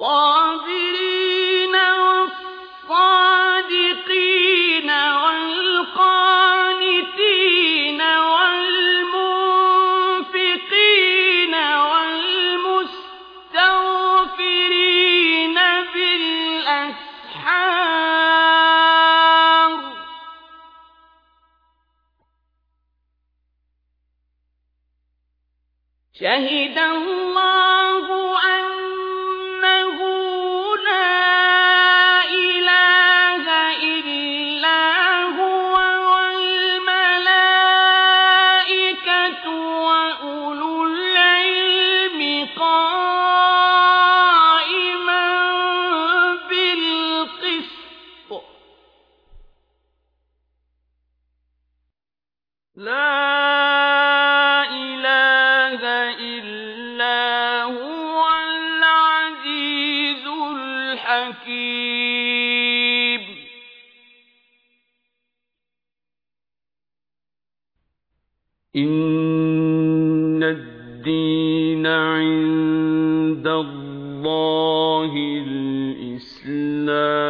الصابرين والصادقين والقانتين والمنفقين والمستغفرين بالأسحار. شهد الله هو العزيز الحكيم. إن الدين عند الله الإسلام.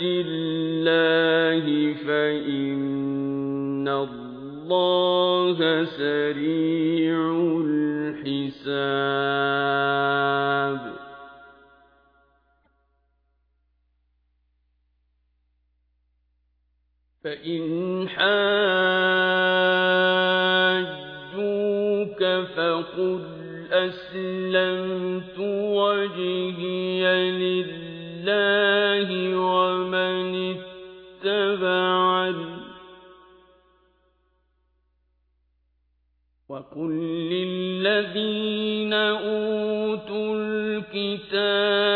الله فإن الله سريع الحساب فإن حاجوك فقل أسلمت وجهي لله ومن اتبعني وقل للذين أوتوا الكتاب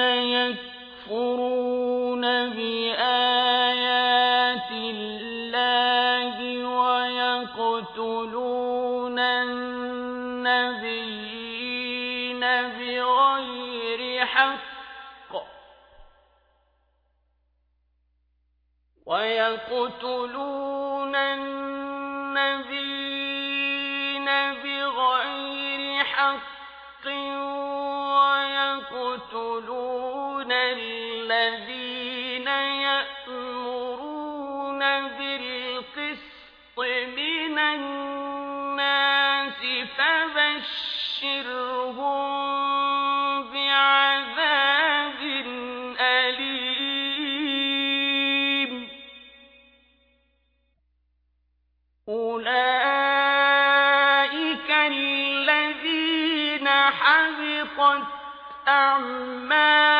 الذين يكفرون بآيات الله ويقتلون النبيين بغير حق ويقتلون النبيين ويقتلون الذين يأمرون بالقسط من الناس فبشرهم بعذاب أليم. أولئك الذين حبطت أعمالكم